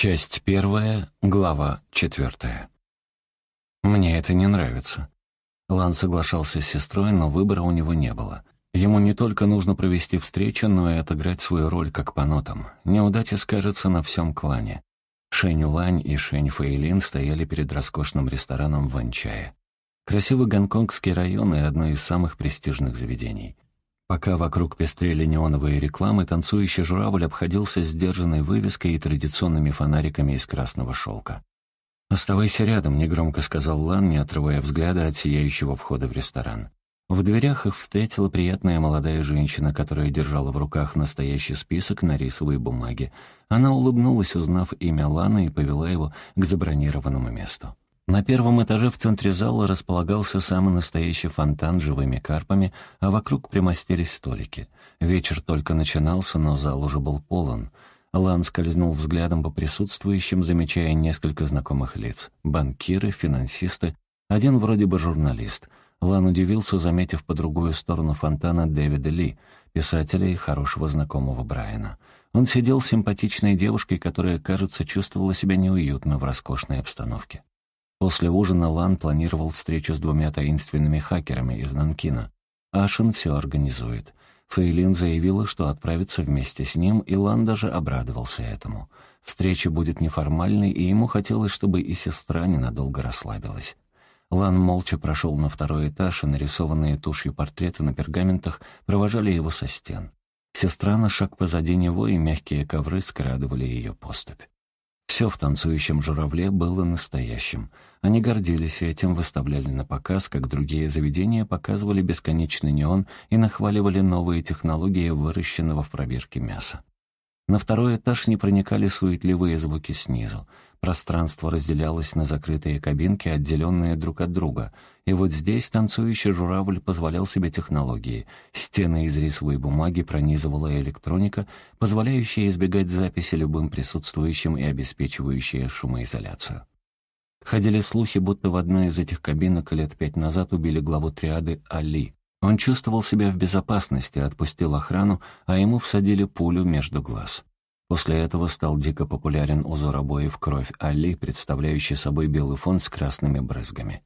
Часть первая, глава четвертая. «Мне это не нравится». Лан соглашался с сестрой, но выбора у него не было. Ему не только нужно провести встречу, но и отыграть свою роль как по нотам. Неудача скажется на всем клане. Шэнь Лань и Шэнь Фэйлин стояли перед роскошным рестораном в Ванчае. Красивый гонконгский район и одно из самых престижных заведений — Пока вокруг пестрели неоновые рекламы, танцующий журавль обходился сдержанной вывеской и традиционными фонариками из красного шелка. «Оставайся рядом», — негромко сказал Лан, не отрывая взгляда от сияющего входа в ресторан. В дверях их встретила приятная молодая женщина, которая держала в руках настоящий список на рисовой бумаге. Она улыбнулась, узнав имя Лана, и повела его к забронированному месту. На первом этаже в центре зала располагался самый настоящий фонтан с живыми карпами, а вокруг примостились столики. Вечер только начинался, но зал уже был полон. Лан скользнул взглядом по присутствующим, замечая несколько знакомых лиц. Банкиры, финансисты, один вроде бы журналист. Лан удивился, заметив по другую сторону фонтана Дэвида Ли, писателя и хорошего знакомого Брайана. Он сидел с симпатичной девушкой, которая, кажется, чувствовала себя неуютно в роскошной обстановке. После ужина Лан планировал встречу с двумя таинственными хакерами из Нанкина. Ашин все организует. Фейлин заявила, что отправится вместе с ним, и Лан даже обрадовался этому. Встреча будет неформальной, и ему хотелось, чтобы и сестра ненадолго расслабилась. Лан молча прошел на второй этаж, и нарисованные тушью портреты на пергаментах провожали его со стен. Сестра на шаг позади него, и мягкие ковры скрадывали ее поступь. Все в танцующем журавле было настоящим. Они гордились этим, выставляли на показ, как другие заведения показывали бесконечный неон и нахваливали новые технологии выращенного в пробирке мяса. На второй этаж не проникали суетливые звуки снизу. Пространство разделялось на закрытые кабинки, отделенные друг от друга. И вот здесь танцующий журавль позволял себе технологии. Стены из рисовой бумаги пронизывала электроника, позволяющая избегать записи любым присутствующим и обеспечивающая шумоизоляцию. Ходили слухи, будто в одной из этих кабинок лет пять назад убили главу триады Али. Он чувствовал себя в безопасности, отпустил охрану, а ему всадили пулю между глаз. После этого стал дико популярен узор обоев «Кровь Али», представляющий собой белый фон с красными брызгами.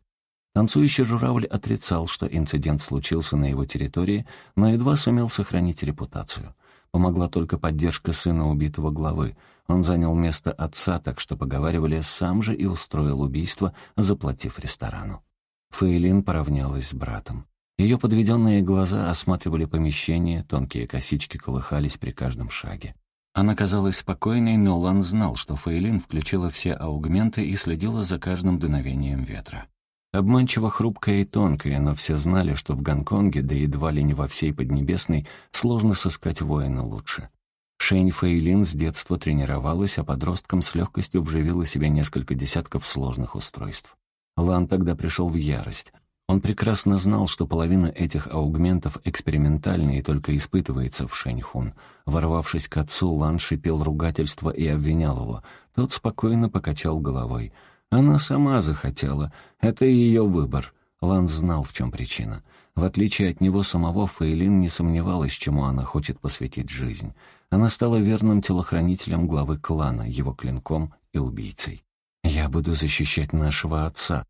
Танцующий журавль отрицал, что инцидент случился на его территории, но едва сумел сохранить репутацию. Помогла только поддержка сына убитого главы. Он занял место отца, так что, поговаривали, сам же и устроил убийство, заплатив ресторану. Фейлин поравнялась с братом. Ее подведенные глаза осматривали помещение, тонкие косички колыхались при каждом шаге. Она казалась спокойной, но Лан знал, что Фейлин включила все аугменты и следила за каждым дуновением ветра. Обманчиво хрупкая и тонкая, но все знали, что в Гонконге, да едва ли не во всей Поднебесной, сложно сыскать воина лучше. Шэнь Фейлин с детства тренировалась, а подростком с легкостью вживила себе несколько десятков сложных устройств. Лан тогда пришел в ярость. Он прекрасно знал, что половина этих аугментов экспериментальна и только испытывается в Шэньхун. Ворвавшись к отцу, Лан шипел ругательство и обвинял его. Тот спокойно покачал головой. Она сама захотела. Это ее выбор. Лан знал, в чем причина. В отличие от него самого, Фейлин не сомневалась, чему она хочет посвятить жизнь. Она стала верным телохранителем главы клана, его клинком и убийцей. «Я буду защищать нашего отца»,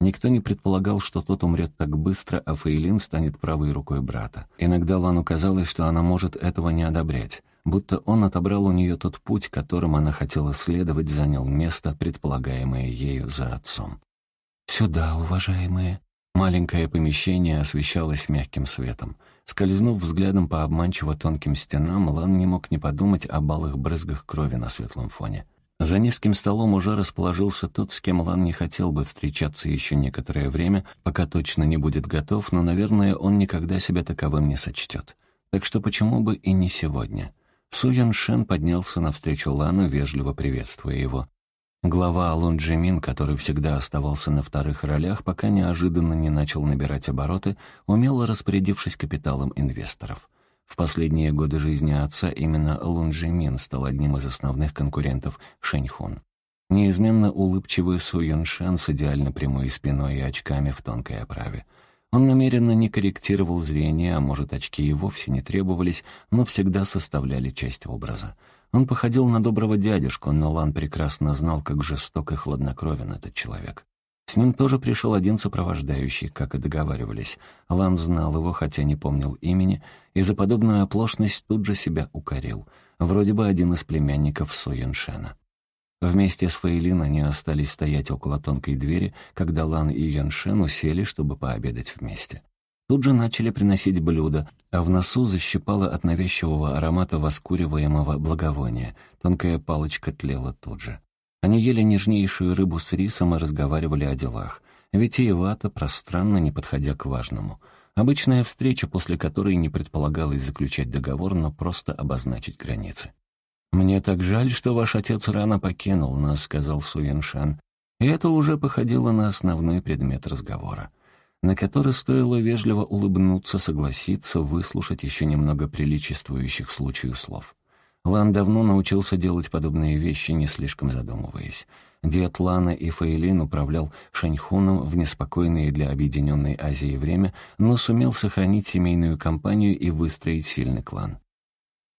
Никто не предполагал, что тот умрет так быстро, а Фейлин станет правой рукой брата. Иногда Лану казалось, что она может этого не одобрять, будто он отобрал у нее тот путь, которым она хотела следовать, занял место, предполагаемое ею за отцом. «Сюда, уважаемые!» Маленькое помещение освещалось мягким светом. Скользнув взглядом по обманчиво тонким стенам, Лан не мог не подумать о балых брызгах крови на светлом фоне. За низким столом уже расположился тот, с кем Лан не хотел бы встречаться еще некоторое время, пока точно не будет готов, но, наверное, он никогда себя таковым не сочтет. Так что почему бы и не сегодня? Су Ян Шен поднялся навстречу Лану, вежливо приветствуя его. Глава Алун Джимин, который всегда оставался на вторых ролях, пока неожиданно не начал набирать обороты, умело распорядившись капиталом инвесторов — в последние годы жизни отца именно Лун Джимин стал одним из основных конкурентов Шэньхун. Неизменно улыбчивый Су Юншан с идеально прямой спиной и очками в тонкой оправе. Он намеренно не корректировал зрение, а может, очки и вовсе не требовались, но всегда составляли часть образа. Он походил на доброго дядюшку, но Лан прекрасно знал, как жесток и хладнокровен этот человек. С ним тоже пришел один сопровождающий, как и договаривались. Лан знал его, хотя не помнил имени, и за подобную оплошность тут же себя укорил. Вроде бы один из племянников Со Юншена. Вместе с Фейлин они остались стоять около тонкой двери, когда Лан и Юншен усели, чтобы пообедать вместе. Тут же начали приносить блюда, а в носу защипало от навязчивого аромата воскуриваемого благовония. Тонкая палочка тлела тут же. Они ели нежнейшую рыбу с рисом и разговаривали о делах. Витиевато, пространно, не подходя к важному. Обычная встреча, после которой не предполагалось заключать договор, но просто обозначить границы. «Мне так жаль, что ваш отец рано покинул нас», — сказал Суеншан. И это уже походило на основной предмет разговора на который стоило вежливо улыбнуться, согласиться, выслушать еще немного приличествующих случаю слов. Лан давно научился делать подобные вещи, не слишком задумываясь. Дед Лана и Фейлин управлял Шаньхуном в неспокойное для Объединенной Азии время, но сумел сохранить семейную компанию и выстроить сильный клан.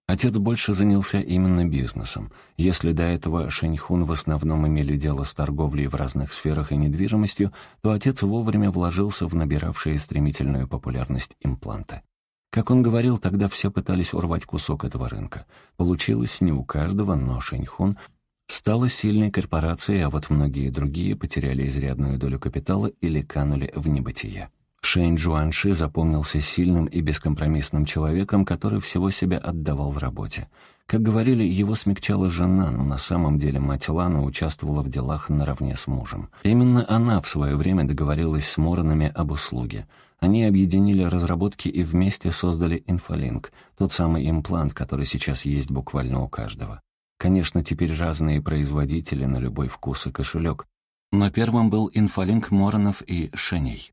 Отец больше занялся именно бизнесом. Если до этого Шэньхун в основном имели дело с торговлей в разных сферах и недвижимостью, то отец вовремя вложился в набиравшие стремительную популярность импланты. Как он говорил, тогда все пытались урвать кусок этого рынка. Получилось не у каждого, но Шэньхун стала сильной корпорацией, а вот многие другие потеряли изрядную долю капитала или канули в небытие. Шэнь Джуанши запомнился сильным и бескомпромиссным человеком, который всего себя отдавал в работе. Как говорили, его смягчала жена, но на самом деле мать Лана участвовала в делах наравне с мужем. Именно она в свое время договорилась с Моронами об услуге. Они объединили разработки и вместе создали Инфолинк, тот самый имплант, который сейчас есть буквально у каждого. Конечно, теперь разные производители на любой вкус и кошелек, но первым был Инфолинк Моронов и Шеней.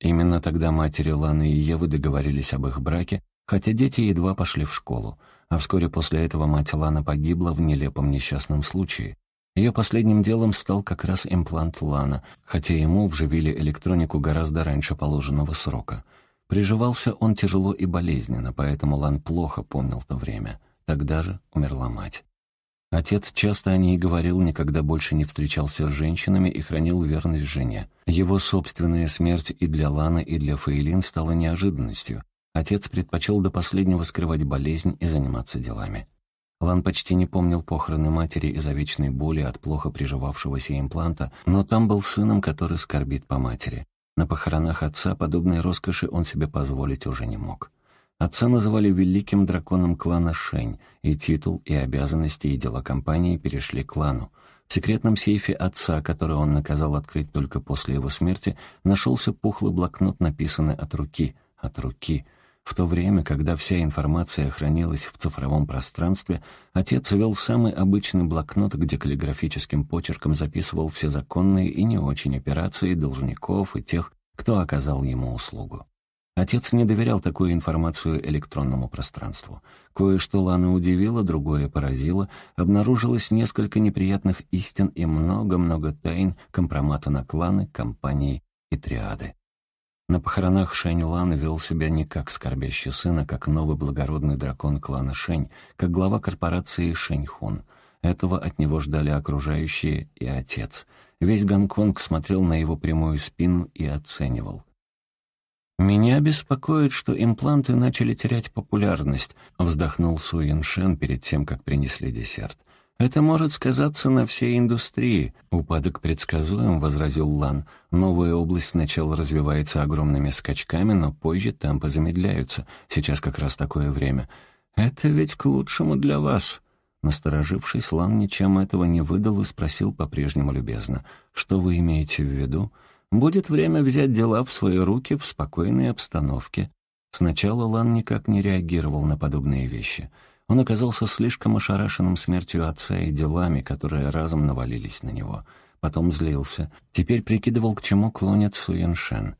Именно тогда матери Ланы и Евы договорились об их браке, хотя дети едва пошли в школу, а вскоре после этого мать Лана погибла в нелепом несчастном случае. Ее последним делом стал как раз имплант Лана, хотя ему вживили электронику гораздо раньше положенного срока. Приживался он тяжело и болезненно, поэтому Лан плохо помнил то время. Тогда же умерла мать. Отец часто о ней говорил, никогда больше не встречался с женщинами и хранил верность жене. Его собственная смерть и для Ланы, и для Фейлин стала неожиданностью. Отец предпочел до последнего скрывать болезнь и заниматься делами. Лан почти не помнил похороны матери из-за вечной боли от плохо приживавшегося импланта, но там был сыном, который скорбит по матери. На похоронах отца подобной роскоши он себе позволить уже не мог. Отца называли великим драконом клана Шень, и титул, и обязанности, и дела компании перешли клану. В секретном сейфе отца, который он наказал открыть только после его смерти, нашелся пухлый блокнот, написанный от руки. От руки. В то время, когда вся информация хранилась в цифровом пространстве, отец вел самый обычный блокнот, где каллиграфическим почерком записывал все законные и не очень операции должников и тех, кто оказал ему услугу. Отец не доверял такую информацию электронному пространству. Кое-что Лана удивило, другое поразило. Обнаружилось несколько неприятных истин и много-много тайн компромата на кланы, компании и триады. На похоронах Шэнь Лан вел себя не как скорбящий сын, а как новый благородный дракон клана Шэнь, как глава корпорации Шэнь Хун. Этого от него ждали окружающие и отец. Весь Гонконг смотрел на его прямую спину и оценивал — «Меня беспокоит, что импланты начали терять популярность», — вздохнул Суин Шен перед тем, как принесли десерт. «Это может сказаться на всей индустрии». «Упадок предсказуем», — возразил Лан. «Новая область сначала развивается огромными скачками, но позже темпы замедляются. Сейчас как раз такое время». «Это ведь к лучшему для вас». Насторожившись, Лан ничем этого не выдал и спросил по-прежнему любезно. «Что вы имеете в виду?» Будет время взять дела в свои руки в спокойной обстановке. Сначала Лан никак не реагировал на подобные вещи. Он оказался слишком ошарашенным смертью отца и делами, которые разом навалились на него. Потом злился. Теперь прикидывал, к чему клонит Суеншен.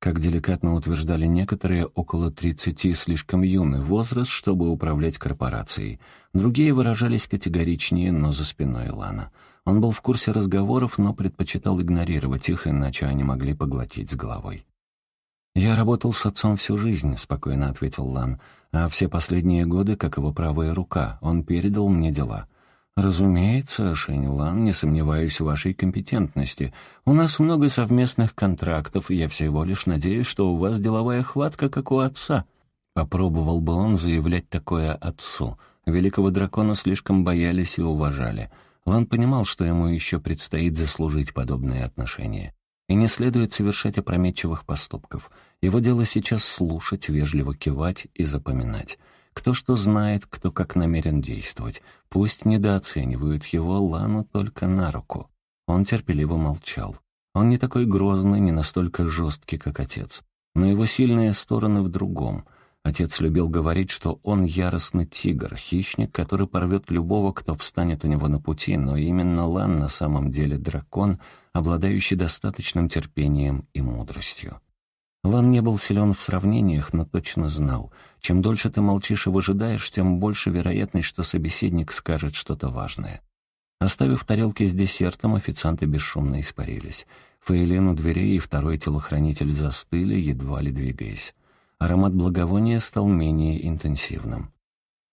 Как деликатно утверждали некоторые, около тридцати слишком юный возраст, чтобы управлять корпорацией. Другие выражались категоричнее, но за спиной Лана — он был в курсе разговоров, но предпочитал игнорировать их, иначе они могли поглотить с головой. «Я работал с отцом всю жизнь», — спокойно ответил Лан. «А все последние годы, как его правая рука, он передал мне дела». «Разумеется, Шэнь Лан, не сомневаюсь в вашей компетентности. У нас много совместных контрактов, и я всего лишь надеюсь, что у вас деловая хватка, как у отца». Попробовал бы он заявлять такое отцу. Великого дракона слишком боялись и уважали. Лан понимал, что ему еще предстоит заслужить подобные отношения. И не следует совершать опрометчивых поступков. Его дело сейчас слушать, вежливо кивать и запоминать. Кто что знает, кто как намерен действовать. Пусть недооценивают его Лану только на руку. Он терпеливо молчал. Он не такой грозный, не настолько жесткий, как отец. Но его сильные стороны в другом. Отец любил говорить, что он яростный тигр, хищник, который порвет любого, кто встанет у него на пути, но именно Лан на самом деле дракон, обладающий достаточным терпением и мудростью. Лан не был силен в сравнениях, но точно знал. Чем дольше ты молчишь и выжидаешь, тем больше вероятность, что собеседник скажет что-то важное. Оставив тарелки с десертом, официанты бесшумно испарились. Фейлин у дверей и второй телохранитель застыли, едва ли двигаясь. Аромат благовония стал менее интенсивным.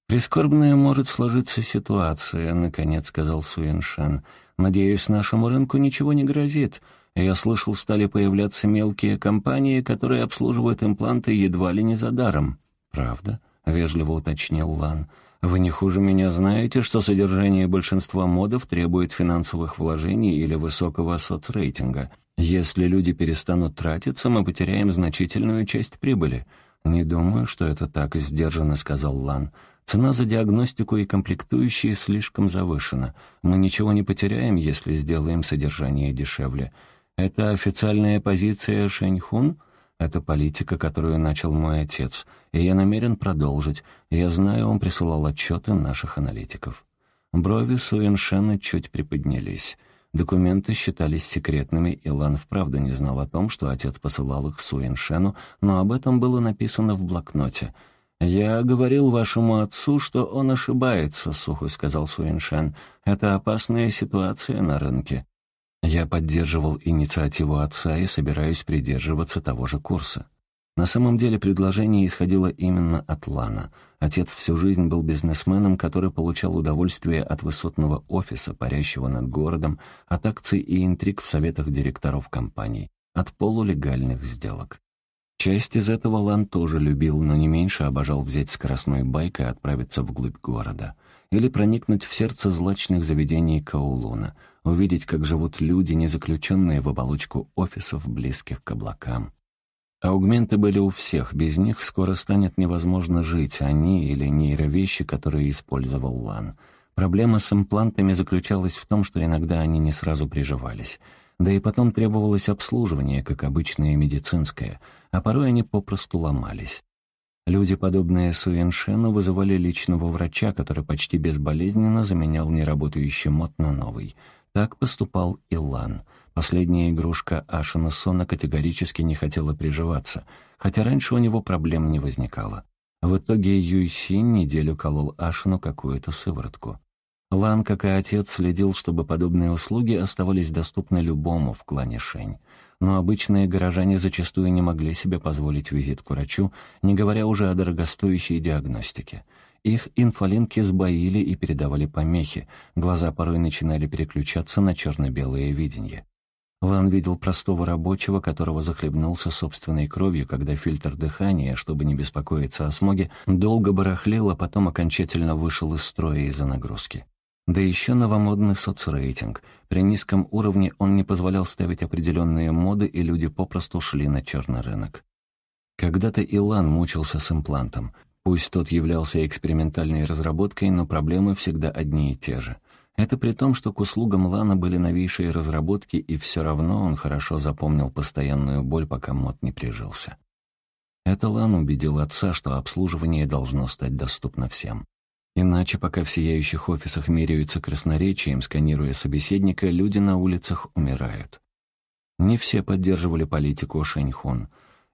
«Прискорбная может сложиться ситуация», — наконец сказал Суиншан. «Надеюсь, нашему рынку ничего не грозит. Я слышал, стали появляться мелкие компании, которые обслуживают импланты едва ли не за даром. «Правда?» — вежливо уточнил Лан. «Вы не хуже меня знаете, что содержание большинства модов требует финансовых вложений или высокого соцрейтинга. Если люди перестанут тратиться, мы потеряем значительную часть прибыли». «Не думаю, что это так», — сдержанно сказал Лан. «Цена за диагностику и комплектующие слишком завышена. Мы ничего не потеряем, если сделаем содержание дешевле. Это официальная позиция Шэньхун? Это политика, которую начал мой отец, и я намерен продолжить. Я знаю, он присылал отчеты наших аналитиков». Брови Суэншена чуть приподнялись. Документы считались секретными, и Лан вправду не знал о том, что отец посылал их Суэншену, но об этом было написано в блокноте. «Я говорил вашему отцу, что он ошибается», — сухо сказал Суэншен. «Это опасная ситуация на рынке. Я поддерживал инициативу отца и собираюсь придерживаться того же курса. На самом деле предложение исходило именно от Лана. Отец всю жизнь был бизнесменом, который получал удовольствие от высотного офиса, парящего над городом, от акций и интриг в советах директоров компаний, от полулегальных сделок. Часть из этого Лан тоже любил, но не меньше обожал взять скоростной байк и отправиться вглубь города. Или проникнуть в сердце злачных заведений Каулуна, увидеть, как живут люди, не заключенные в оболочку офисов, близких к облакам. Аугменты были у всех, без них скоро станет невозможно жить, они или нейровещи, которые использовал Лан. Проблема с имплантами заключалась в том, что иногда они не сразу приживались — да и потом требовалось обслуживание, как обычное медицинское, а порой они попросту ломались. Люди, подобные Суэншену, вызывали личного врача, который почти безболезненно заменял неработающий мод на новый. Так поступал и Лан. Последняя игрушка Ашина Сона категорически не хотела приживаться, хотя раньше у него проблем не возникало. В итоге Юйсин неделю колол Ашину какую-то сыворотку. Лан, как и отец, следил, чтобы подобные услуги оставались доступны любому в клане Шень. Но обычные горожане зачастую не могли себе позволить визит к врачу, не говоря уже о дорогостоящей диагностике. Их инфолинки сбоили и передавали помехи, глаза порой начинали переключаться на черно-белое видение. Лан видел простого рабочего, которого захлебнулся собственной кровью, когда фильтр дыхания, чтобы не беспокоиться о смоге, долго барахлил, а потом окончательно вышел из строя из-за нагрузки. Да еще новомодный соцрейтинг. При низком уровне он не позволял ставить определенные моды, и люди попросту шли на черный рынок. Когда-то Илан мучился с имплантом. Пусть тот являлся экспериментальной разработкой, но проблемы всегда одни и те же. Это при том, что к услугам Лана были новейшие разработки, и все равно он хорошо запомнил постоянную боль, пока мод не прижился. Это Лан убедил отца, что обслуживание должно стать доступно всем. Иначе, пока в сияющих офисах меряются красноречием, сканируя собеседника, люди на улицах умирают. Не все поддерживали политику Шэньхун.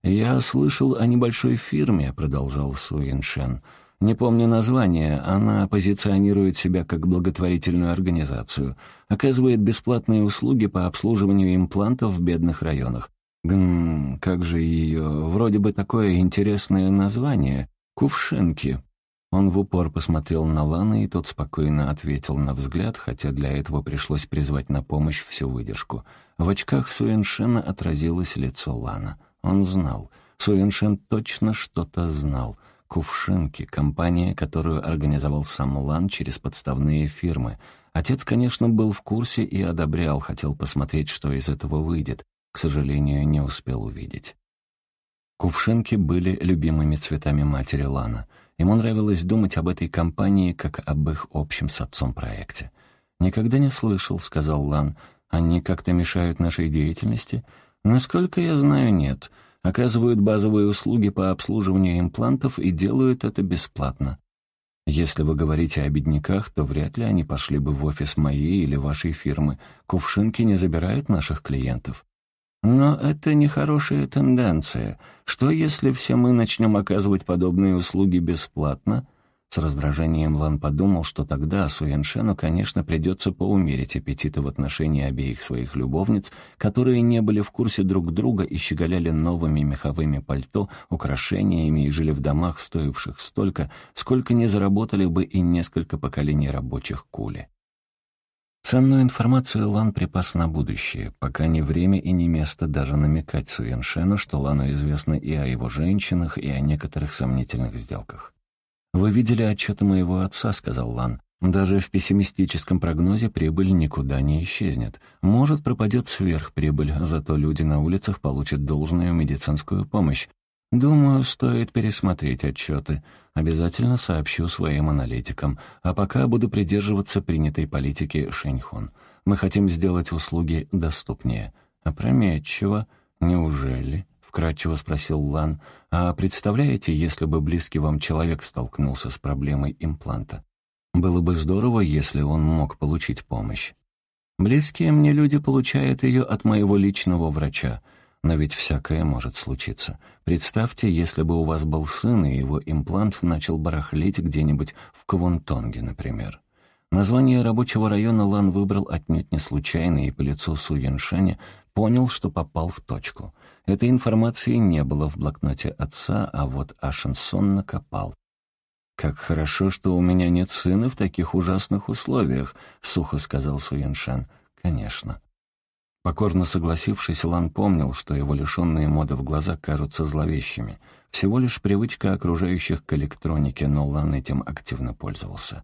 «Я слышал о небольшой фирме», — продолжал Суиншен. «Не помню название, она позиционирует себя как благотворительную организацию, оказывает бесплатные услуги по обслуживанию имплантов в бедных районах. Гм, как же ее... Вроде бы такое интересное название. Кувшинки. Он в упор посмотрел на Лана, и тот спокойно ответил на взгляд, хотя для этого пришлось призвать на помощь всю выдержку. В очках Суэншена отразилось лицо Лана. Он знал. Суэншен точно что-то знал. Кувшинки — компания, которую организовал сам Лан через подставные фирмы. Отец, конечно, был в курсе и одобрял, хотел посмотреть, что из этого выйдет. К сожалению, не успел увидеть. Кувшинки были любимыми цветами матери Лана — Ему нравилось думать об этой компании как об их общем с отцом проекте. «Никогда не слышал», — сказал Лан. «Они как-то мешают нашей деятельности?» «Насколько я знаю, нет. Оказывают базовые услуги по обслуживанию имплантов и делают это бесплатно. Если вы говорите о бедняках, то вряд ли они пошли бы в офис моей или вашей фирмы. Кувшинки не забирают наших клиентов. Но это нехорошая тенденция. Что, если все мы начнем оказывать подобные услуги бесплатно? С раздражением Лан подумал, что тогда Суэншену, конечно, придется поумерить аппетиты в отношении обеих своих любовниц, которые не были в курсе друг друга и щеголяли новыми меховыми пальто, украшениями и жили в домах, стоивших столько, сколько не заработали бы и несколько поколений рабочих кули. Ценную информацию Лан припас на будущее, пока не время и не место даже намекать Суеншену, что Лану известно и о его женщинах, и о некоторых сомнительных сделках. «Вы видели отчеты моего отца», — сказал Лан. «Даже в пессимистическом прогнозе прибыль никуда не исчезнет. Может, пропадет сверхприбыль, зато люди на улицах получат должную медицинскую помощь. Думаю, стоит пересмотреть отчеты. Обязательно сообщу своим аналитикам. А пока буду придерживаться принятой политики Шэньхон. Мы хотим сделать услуги доступнее. Опрометчиво. Неужели? Вкратчиво спросил Лан. А представляете, если бы близкий вам человек столкнулся с проблемой импланта? Было бы здорово, если он мог получить помощь. Близкие мне люди получают ее от моего личного врача. Но ведь всякое может случиться. Представьте, если бы у вас был сын, и его имплант начал барахлить где-нибудь в Квунтонге, например. Название рабочего района Лан выбрал отнюдь не случайно, и по лицу Су Юншаня понял, что попал в точку. Этой информации не было в блокноте отца, а вот Ашенсон накопал. «Как хорошо, что у меня нет сына в таких ужасных условиях», — сухо сказал Су Юншан. «Конечно. Покорно согласившись, Лан помнил, что его лишенные моды в глаза кажутся зловещими. Всего лишь привычка окружающих к электронике, но Лан этим активно пользовался.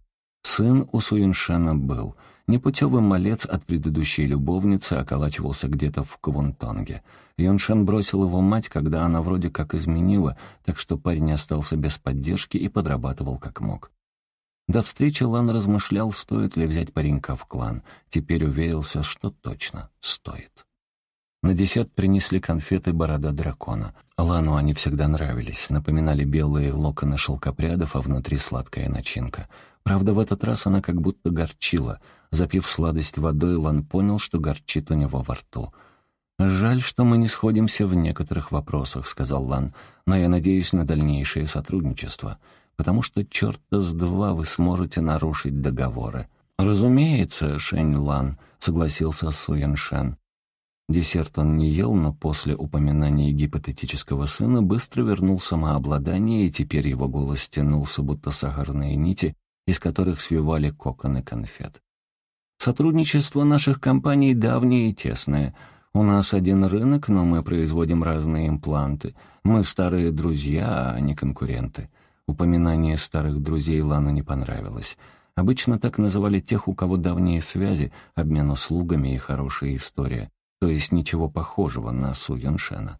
Сын у Суиншена был. Непутевый малец от предыдущей любовницы околачивался где-то в Квунтонге. Юншен бросил его мать, когда она вроде как изменила, так что парень остался без поддержки и подрабатывал как мог. До встречи Лан размышлял, стоит ли взять паренька в клан. Теперь уверился, что точно стоит. На десят принесли конфеты «Борода дракона». Лану они всегда нравились, напоминали белые локоны шелкопрядов, а внутри сладкая начинка. Правда, в этот раз она как будто горчила. Запив сладость водой, Лан понял, что горчит у него во рту. «Жаль, что мы не сходимся в некоторых вопросах», — сказал Лан, «но я надеюсь на дальнейшее сотрудничество потому что черта с два вы сможете нарушить договоры. «Разумеется, Шэнь Лан», — согласился Суян Шэн. Десерт он не ел, но после упоминания гипотетического сына быстро вернул самообладание, и теперь его голос стянулся, будто сахарные нити, из которых свивали коконы конфет. «Сотрудничество наших компаний давнее и тесное. У нас один рынок, но мы производим разные импланты. Мы старые друзья, а не конкуренты. Упоминание старых друзей Лану не понравилось. Обычно так называли тех, у кого давние связи, обмен услугами и хорошая история, то есть ничего похожего на Су Юншена.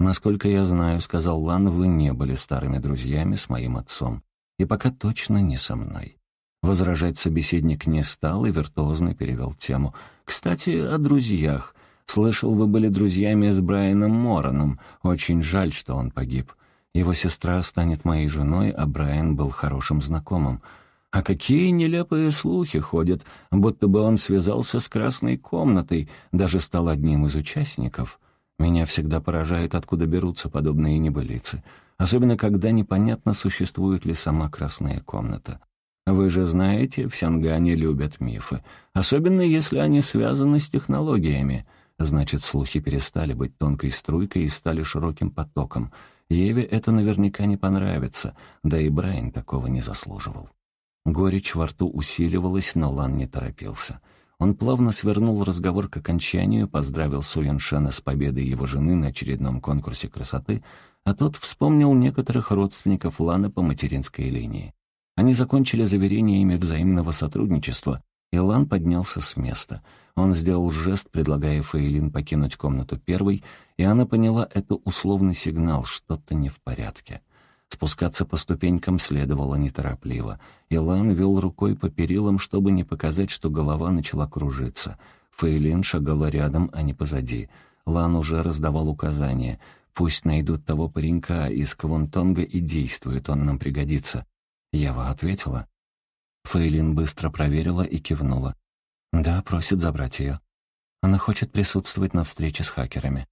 «Насколько я знаю, — сказал Лан, — вы не были старыми друзьями с моим отцом, и пока точно не со мной». Возражать собеседник не стал и виртуозно перевел тему. «Кстати, о друзьях. Слышал, вы были друзьями с Брайаном Мороном. Очень жаль, что он погиб. Его сестра станет моей женой, а Брайан был хорошим знакомым. А какие нелепые слухи ходят, будто бы он связался с красной комнатой, даже стал одним из участников. Меня всегда поражает, откуда берутся подобные небылицы, особенно когда непонятно, существует ли сама красная комната. Вы же знаете, в Сянгане любят мифы, особенно если они связаны с технологиями. Значит, слухи перестали быть тонкой струйкой и стали широким потоком. Еве это наверняка не понравится, да и Брайан такого не заслуживал. Горечь во рту усиливалась, но Лан не торопился. Он плавно свернул разговор к окончанию, поздравил Суяншена с победой его жены на очередном конкурсе красоты, а тот вспомнил некоторых родственников Лана по материнской линии. Они закончили заверениями взаимного сотрудничества, и Лан поднялся с места. Он сделал жест, предлагая Фейлин покинуть комнату первой, и она поняла это условный сигнал, что-то не в порядке. Спускаться по ступенькам следовало неторопливо. Илан вел рукой по перилам, чтобы не показать, что голова начала кружиться. Фейлин шагала рядом, а не позади. Лан уже раздавал указания. «Пусть найдут того паренька из Квонтонга и действует, он нам пригодится». Ева ответила. Фейлин быстро проверила и кивнула. «Да, просит забрать ее. Она хочет присутствовать на встрече с хакерами».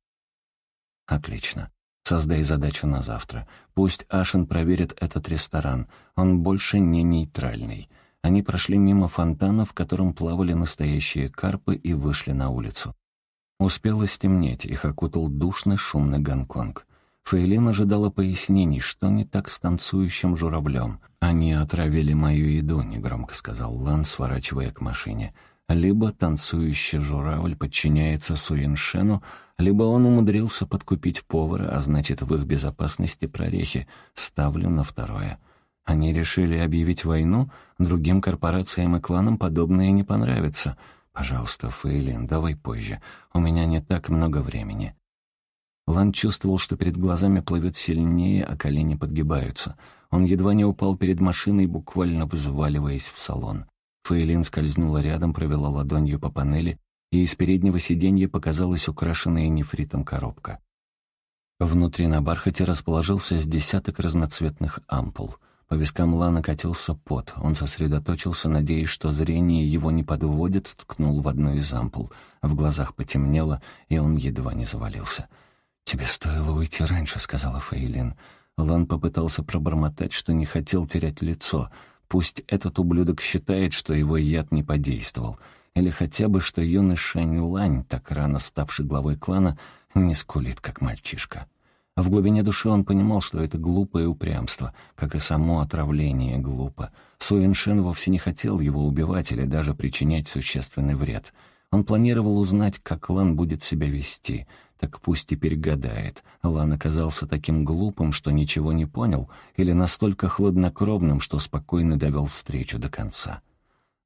«Отлично. Создай задачу на завтра. Пусть Ашин проверит этот ресторан. Он больше не нейтральный. Они прошли мимо фонтана, в котором плавали настоящие карпы, и вышли на улицу. Успело стемнеть, их окутал душный шумный Гонконг. Фейлин ожидала пояснений, что не так с танцующим журавлем. «Они отравили мою еду», — негромко сказал Лан, сворачивая к машине. Либо танцующий журавль подчиняется Суиншену, либо он умудрился подкупить повара, а значит, в их безопасности прорехи. Ставлю на второе. Они решили объявить войну? Другим корпорациям и кланам подобное не понравится. Пожалуйста, Фейлин, давай позже. У меня не так много времени. Лан чувствовал, что перед глазами плывет сильнее, а колени подгибаются. Он едва не упал перед машиной, буквально взваливаясь в салон. Фейлин скользнула рядом, провела ладонью по панели, и из переднего сиденья показалась украшенная нефритом коробка. Внутри на бархате расположился с десяток разноцветных ампул. По вискам Лана катился пот. Он сосредоточился, надеясь, что зрение его не подводит, ткнул в одну из ампул. В глазах потемнело, и он едва не завалился. «Тебе стоило уйти раньше», — сказала Фейлин. Лан попытался пробормотать, что не хотел терять лицо — Пусть этот ублюдок считает, что его яд не подействовал, или хотя бы, что юный Шань Лань, так рано ставший главой клана, не скулит, как мальчишка. В глубине души он понимал, что это глупое упрямство, как и само отравление глупо. Суиншен вовсе не хотел его убивать или даже причинять существенный вред. Он планировал узнать, как клан будет себя вести — так пусть теперь гадает. Лан оказался таким глупым, что ничего не понял, или настолько хладнокровным, что спокойно довел встречу до конца.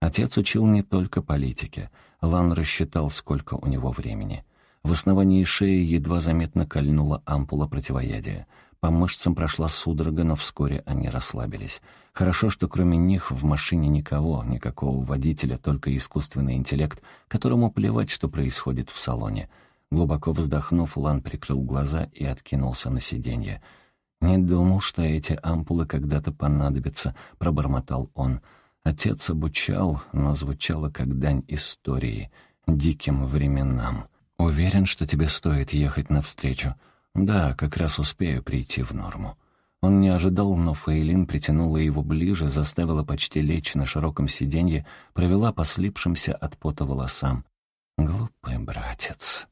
Отец учил не только политике. Лан рассчитал, сколько у него времени. В основании шеи едва заметно кольнула ампула противоядия. По мышцам прошла судорога, но вскоре они расслабились. Хорошо, что кроме них в машине никого, никакого водителя, только искусственный интеллект, которому плевать, что происходит в салоне — Глубоко вздохнув, Лан прикрыл глаза и откинулся на сиденье. «Не думал, что эти ампулы когда-то понадобятся», — пробормотал он. Отец обучал, но звучало как дань истории, диким временам. «Уверен, что тебе стоит ехать навстречу. Да, как раз успею прийти в норму». Он не ожидал, но Фейлин притянула его ближе, заставила почти лечь на широком сиденье, провела по слипшимся от пота волосам. «Глупый братец».